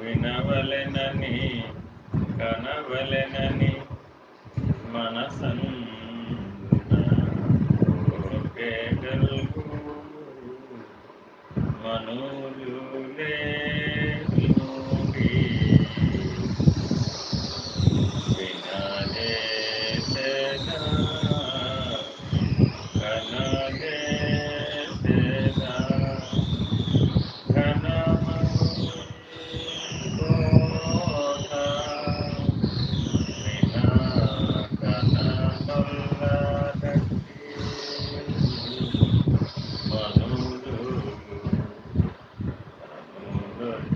వినవలెనని కనవలెనని మనసను మనోజులే నుండి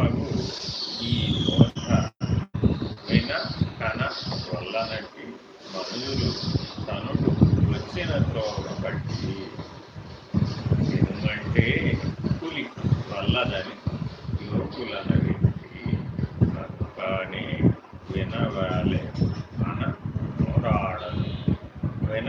మాకు ఈ బోధ అయినా కన వల్లనటి మనుషులు తనకు వచ్చిన త్రోవ బట్టి ఎందుకంటే పులి వల్లదని యువకులనవి కానీ వినవాలే. మన పోరాడదు విన